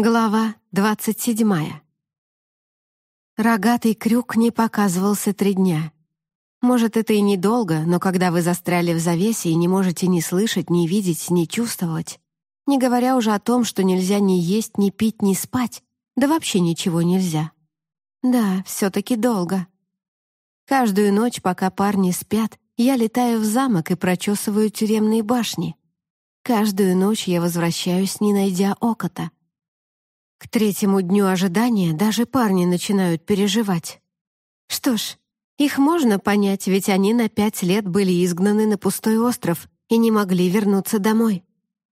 Глава двадцать седьмая. Рогатый крюк не показывался три дня. Может, это и недолго, но когда вы застряли в завесе и не можете ни слышать, ни видеть, ни чувствовать, не говоря уже о том, что нельзя ни есть, ни пить, ни спать, да вообще ничего нельзя. Да, все-таки долго. Каждую ночь, пока парни спят, я летаю в замок и прочесываю тюремные башни. Каждую ночь я возвращаюсь, не найдя окота — к третьему дню ожидания даже парни начинают переживать. Что ж, их можно понять, ведь они на пять лет были изгнаны на пустой остров и не могли вернуться домой.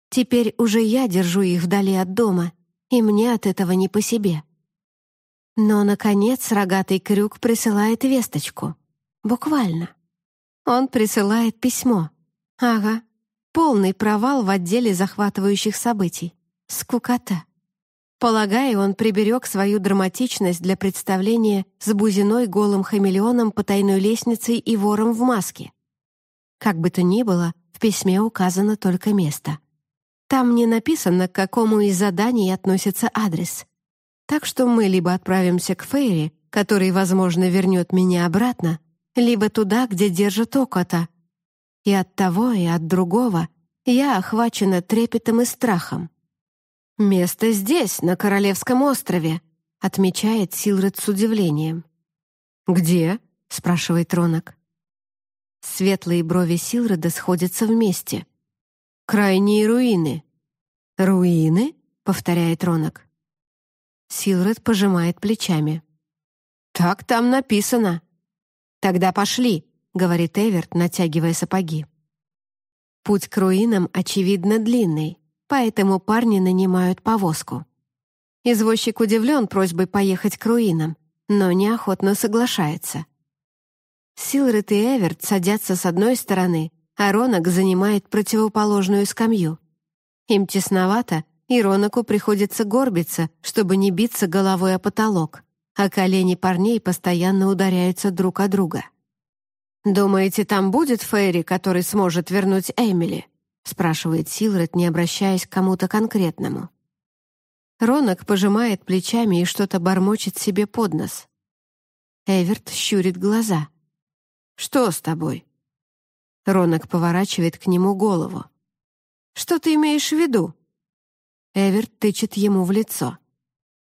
Теперь уже я держу их вдали от дома, и мне от этого не по себе. Но, наконец, рогатый крюк присылает весточку. Буквально. Он присылает письмо. Ага. Полный провал в отделе захватывающих событий. Скукота. Полагаю, он приберег свою драматичность для представления с Бузиной голым хамелеоном по тайной лестнице и вором в маске. Как бы то ни было, в письме указано только место. Там не написано, к какому из заданий относится адрес. Так что мы либо отправимся к Фейри, который, возможно, вернет меня обратно, либо туда, где держат окота. И от того, и от другого я охвачена трепетом и страхом. «Место здесь, на Королевском острове», — отмечает Силред с удивлением. «Где?» — спрашивает Ронок. Светлые брови Силреда сходятся вместе. «Крайние руины». «Руины?» — повторяет Ронок. Силред пожимает плечами. «Так там написано». «Тогда пошли», — говорит Эверт, натягивая сапоги. Путь к руинам, очевидно, длинный поэтому парни нанимают повозку. Извозчик удивлен просьбой поехать к руинам, но неохотно соглашается. Силред и Эверт садятся с одной стороны, а Ронок занимает противоположную скамью. Им тесновато, и Ронаку приходится горбиться, чтобы не биться головой о потолок, а колени парней постоянно ударяются друг о друга. «Думаете, там будет Фейри, который сможет вернуть Эмили?» — спрашивает Силред, не обращаясь к кому-то конкретному. Ронок пожимает плечами и что-то бормочет себе под нос. Эверт щурит глаза. «Что с тобой?» Ронок поворачивает к нему голову. «Что ты имеешь в виду?» Эверт тычет ему в лицо.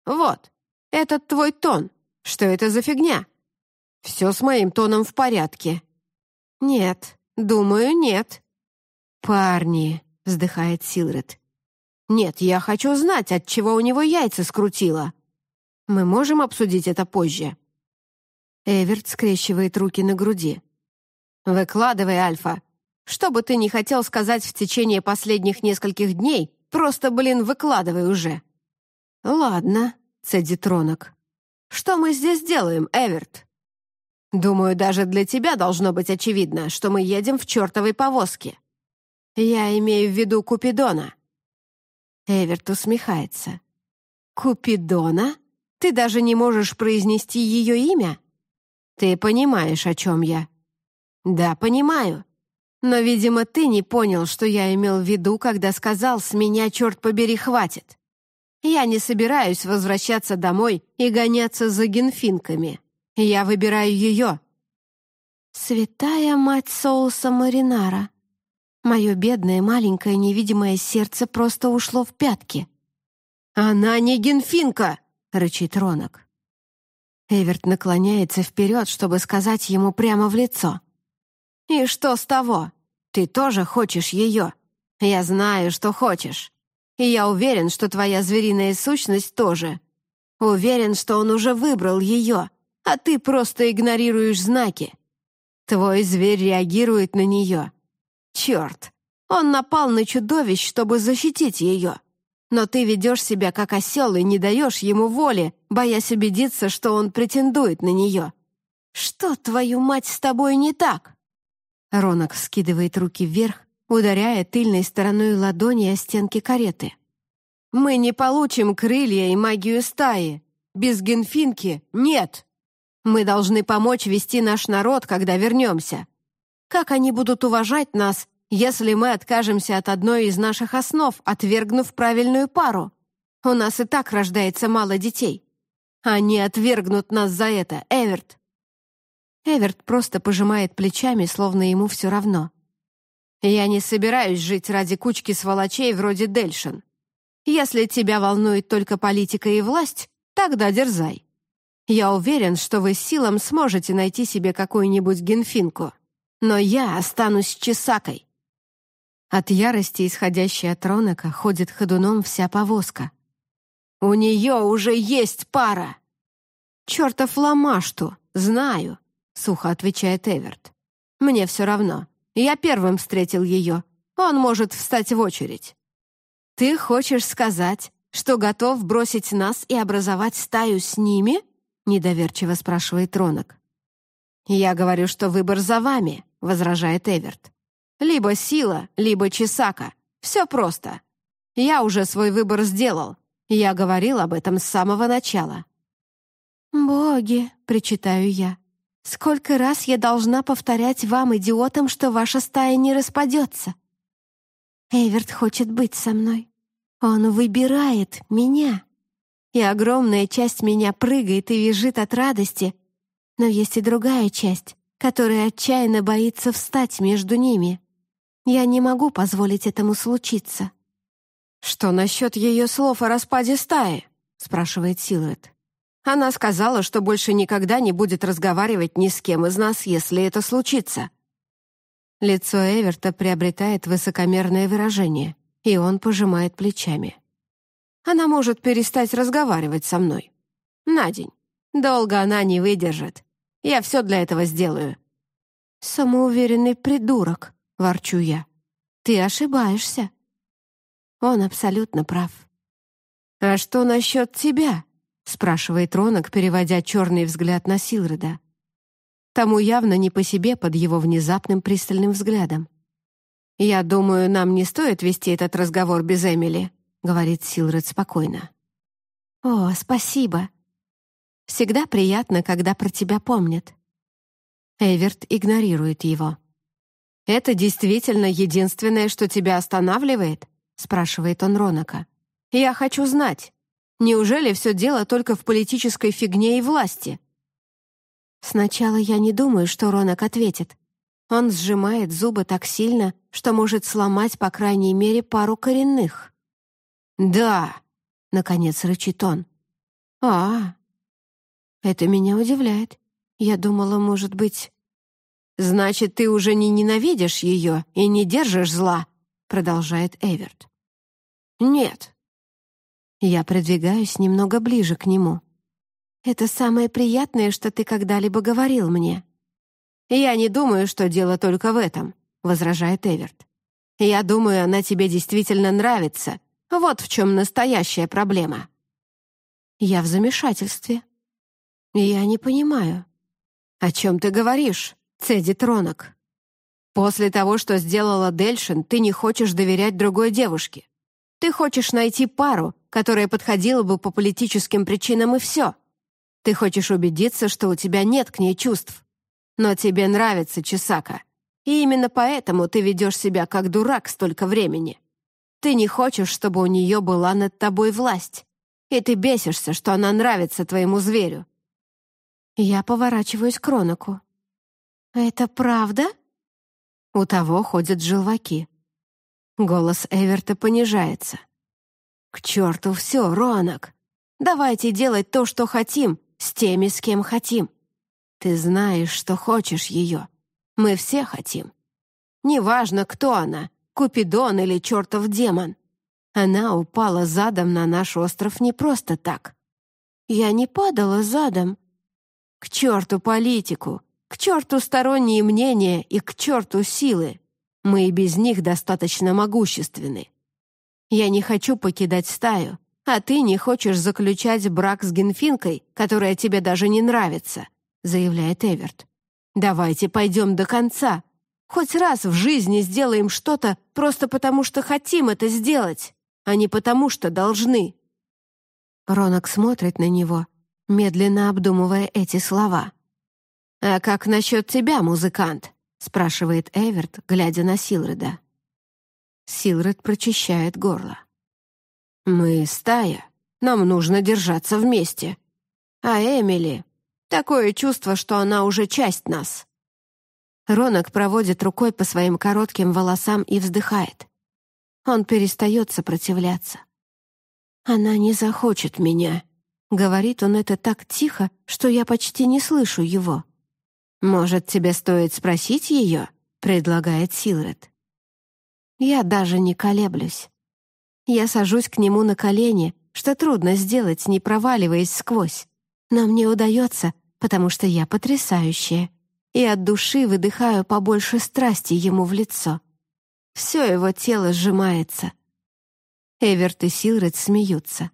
«Вот, этот твой тон. Что это за фигня?» «Все с моим тоном в порядке». «Нет, думаю, нет», «Парни», — вздыхает Силред. «Нет, я хочу знать, от чего у него яйца скрутило. Мы можем обсудить это позже». Эверт скрещивает руки на груди. «Выкладывай, Альфа. Что бы ты ни хотел сказать в течение последних нескольких дней, просто, блин, выкладывай уже». «Ладно», — цедит Ронок. «Что мы здесь делаем, Эверт?» «Думаю, даже для тебя должно быть очевидно, что мы едем в чертовой повозке. Я имею в виду Купидона». Эверт усмехается. «Купидона? Ты даже не можешь произнести ее имя? Ты понимаешь, о чем я?» «Да, понимаю. Но, видимо, ты не понял, что я имел в виду, когда сказал «с меня, черт побери, хватит». Я не собираюсь возвращаться домой и гоняться за генфинками. Я выбираю ее». «Святая мать соуса маринара», Мое бедное маленькое невидимое сердце просто ушло в пятки. «Она не генфинка!» — рычит Ронок. Эверт наклоняется вперед, чтобы сказать ему прямо в лицо. «И что с того? Ты тоже хочешь ее. Я знаю, что хочешь. И я уверен, что твоя звериная сущность тоже. Уверен, что он уже выбрал ее, а ты просто игнорируешь знаки. Твой зверь реагирует на нее, Черт! Он напал на чудовищ, чтобы защитить ее. Но ты ведешь себя как осел и не даешь ему воли, боясь убедиться, что он претендует на нее. Что, твою мать, с тобой не так?» Ронок вскидывает руки вверх, ударяя тыльной стороной ладони о стенки кареты. «Мы не получим крылья и магию стаи. Без генфинки нет. Мы должны помочь вести наш народ, когда вернемся. Как они будут уважать нас, если мы откажемся от одной из наших основ, отвергнув правильную пару? У нас и так рождается мало детей. Они отвергнут нас за это, Эверт!» Эверт просто пожимает плечами, словно ему все равно. «Я не собираюсь жить ради кучки сволочей вроде Дельшин. Если тебя волнует только политика и власть, тогда дерзай. Я уверен, что вы с силом сможете найти себе какую-нибудь генфинку. Но я останусь чесакой». От ярости, исходящей от Ронака, ходит ходуном вся повозка. «У нее уже есть пара!» «Чертов ломашту, знаю», — сухо отвечает Эверт. «Мне все равно. Я первым встретил ее. Он может встать в очередь». «Ты хочешь сказать, что готов бросить нас и образовать стаю с ними?» — недоверчиво спрашивает Ронок. «Я говорю, что выбор за вами», — возражает Эверт. «Либо сила, либо чесака. Все просто. Я уже свой выбор сделал. Я говорил об этом с самого начала». «Боги», — причитаю я, — «сколько раз я должна повторять вам, идиотам, что ваша стая не распадется?» Эверт хочет быть со мной. Он выбирает меня. И огромная часть меня прыгает и визжит от радости, но есть и другая часть, которая отчаянно боится встать между ними. Я не могу позволить этому случиться. «Что насчет ее слов о распаде стаи?» — спрашивает Силуэт. «Она сказала, что больше никогда не будет разговаривать ни с кем из нас, если это случится». Лицо Эверта приобретает высокомерное выражение, и он пожимает плечами. «Она может перестать разговаривать со мной. На день. Долго она не выдержит. Я все для этого сделаю». «Самоуверенный придурок», — ворчу я. «Ты ошибаешься». Он абсолютно прав. «А что насчет тебя?» — спрашивает Ронок, переводя черный взгляд на Силреда. Тому явно не по себе под его внезапным пристальным взглядом. «Я думаю, нам не стоит вести этот разговор без Эмили», — говорит Силред спокойно. «О, спасибо. Всегда приятно, когда про тебя помнят». Эверт игнорирует его. «Это действительно единственное, что тебя останавливает?» спрашивает он Ронака. «Я хочу знать, неужели все дело только в политической фигне и власти?» Сначала я не думаю, что Ронак ответит. Он сжимает зубы так сильно, что может сломать, по крайней мере, пару коренных. «Да!» — наконец рычит он. «А, это меня удивляет. Я думала, может быть...» «Значит, ты уже не ненавидишь ее и не держишь зла», — продолжает Эверт. «Нет». Я придвигаюсь немного ближе к нему. «Это самое приятное, что ты когда-либо говорил мне». «Я не думаю, что дело только в этом», — возражает Эверт. «Я думаю, она тебе действительно нравится. Вот в чем настоящая проблема». Я в замешательстве. «Я не понимаю». «О чем ты говоришь?» — цедит Ронок. «После того, что сделала Дельшин, ты не хочешь доверять другой девушке. Ты хочешь найти пару, которая подходила бы по политическим причинам, и все. Ты хочешь убедиться, что у тебя нет к ней чувств. Но тебе нравится Чесака. И именно поэтому ты ведешь себя как дурак столько времени. Ты не хочешь, чтобы у нее была над тобой власть. И ты бесишься, что она нравится твоему зверю. Я поворачиваюсь к Ронаку. «Это правда?» У того ходят желваки. Голос Эверта понижается. «К черту все, Ронок! Давайте делать то, что хотим, с теми, с кем хотим. Ты знаешь, что хочешь ее. Мы все хотим. Неважно, кто она, Купидон или чертов демон. Она упала задом на наш остров не просто так. Я не падала задом. К черту политику, к черту сторонние мнения и к черту силы. Мы и без них достаточно могущественны. Я не хочу покидать стаю, а ты не хочешь заключать брак с Генфинкой, которая тебе даже не нравится», — заявляет Эверт. «Давайте пойдем до конца. Хоть раз в жизни сделаем что-то просто потому, что хотим это сделать, а не потому, что должны». Ронок смотрит на него, медленно обдумывая эти слова. «А как насчет тебя, музыкант?» спрашивает Эверт, глядя на Силреда. Силред прочищает горло. «Мы стая», Нам нужно держаться вместе. А Эмили... Такое чувство, что она уже часть нас». Ронок проводит рукой по своим коротким волосам и вздыхает. Он перестает сопротивляться. «Она не захочет меня», — говорит он это так тихо, что я почти не слышу его. «Может, тебе стоит спросить ее?» — предлагает Силред. Я даже не колеблюсь. Я сажусь к нему на колени, что трудно сделать, не проваливаясь сквозь. Но мне удается, потому что я потрясающая, и от души выдыхаю побольше страсти ему в лицо. Все его тело сжимается. Эверт и Силред смеются.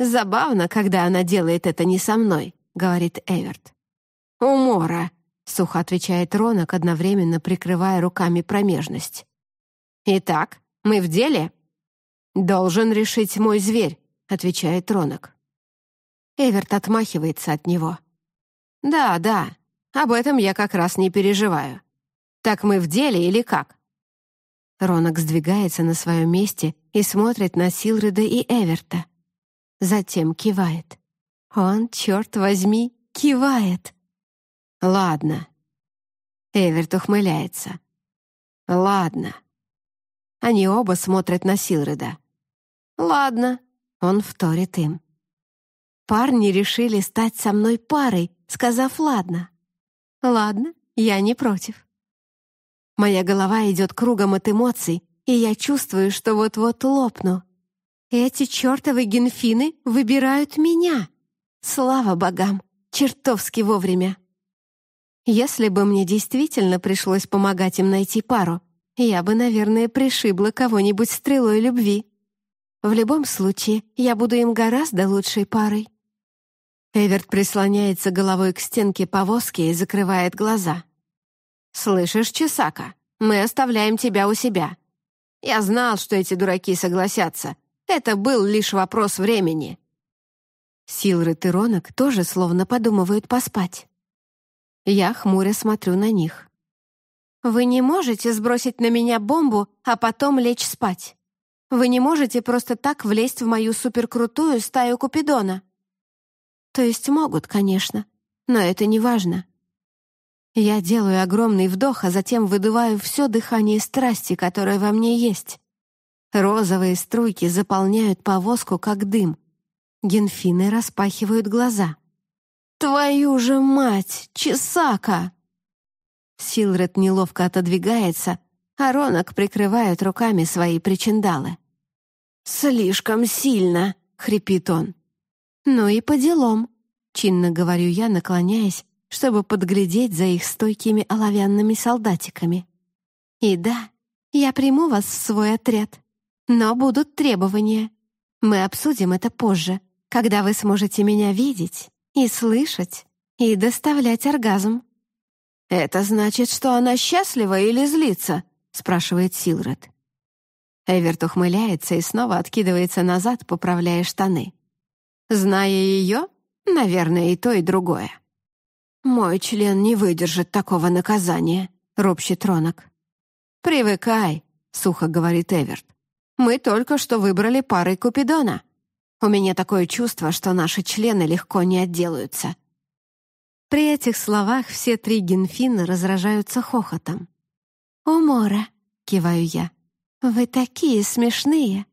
«Забавно, когда она делает это не со мной», — говорит Эверт. «Умора», — сухо отвечает Ронок, одновременно прикрывая руками промежность. «Итак, мы в деле?» «Должен решить мой зверь», — отвечает Ронок. Эверт отмахивается от него. «Да, да, об этом я как раз не переживаю. Так мы в деле или как?» Ронок сдвигается на своем месте и смотрит на Силреда и Эверта. Затем кивает. Он, черт возьми, кивает. «Ладно». Эверт ухмыляется. «Ладно». Они оба смотрят на Силреда. «Ладно», — он вторит им. Парни решили стать со мной парой, сказав «ладно». «Ладно, я не против». Моя голова идет кругом от эмоций, и я чувствую, что вот-вот лопну. Эти чертовы генфины выбирают меня. Слава богам, чертовски вовремя. Если бы мне действительно пришлось помогать им найти пару, я бы, наверное, пришибла кого-нибудь стрелой любви. В любом случае, я буду им гораздо лучшей парой. Эверт прислоняется головой к стенке повозки и закрывает глаза. «Слышишь, Чесака, мы оставляем тебя у себя. Я знал, что эти дураки согласятся. Это был лишь вопрос времени». Силред и Ронок тоже словно подумывают поспать. Я хмуря смотрю на них. «Вы не можете сбросить на меня бомбу, а потом лечь спать. Вы не можете просто так влезть в мою суперкрутую стаю Купидона». То есть могут, конечно, но это не важно. Я делаю огромный вдох, а затем выдуваю все дыхание страсти, которое во мне есть. Розовые струйки заполняют повозку, как дым. Генфины распахивают глаза. «Твою же мать, Чесака!» Силред неловко отодвигается, а Ронок прикрывает руками свои причиндалы. «Слишком сильно!» — хрипит он. «Ну и по делам», — чинно говорю я, наклоняясь чтобы подглядеть за их стойкими оловянными солдатиками. И да, я приму вас в свой отряд, но будут требования. Мы обсудим это позже, когда вы сможете меня видеть и слышать, и доставлять оргазм. «Это значит, что она счастлива или злится?» — спрашивает Силред. Эверт ухмыляется и снова откидывается назад, поправляя штаны. Зная ее, наверное, и то, и другое. «Мой член не выдержит такого наказания», — ропщет Ронок. «Привыкай», — сухо говорит Эверт. «Мы только что выбрали парой Купидона. У меня такое чувство, что наши члены легко не отделаются». При этих словах все три генфина разражаются хохотом. «Умора», — киваю я, — «вы такие смешные».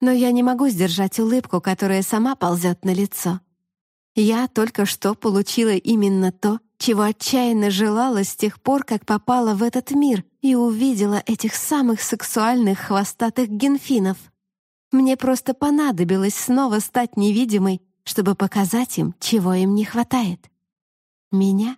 Но я не могу сдержать улыбку, которая сама ползет на лицо. Я только что получила именно то, чего отчаянно желала с тех пор, как попала в этот мир и увидела этих самых сексуальных хвостатых генфинов. Мне просто понадобилось снова стать невидимой, чтобы показать им, чего им не хватает. Меня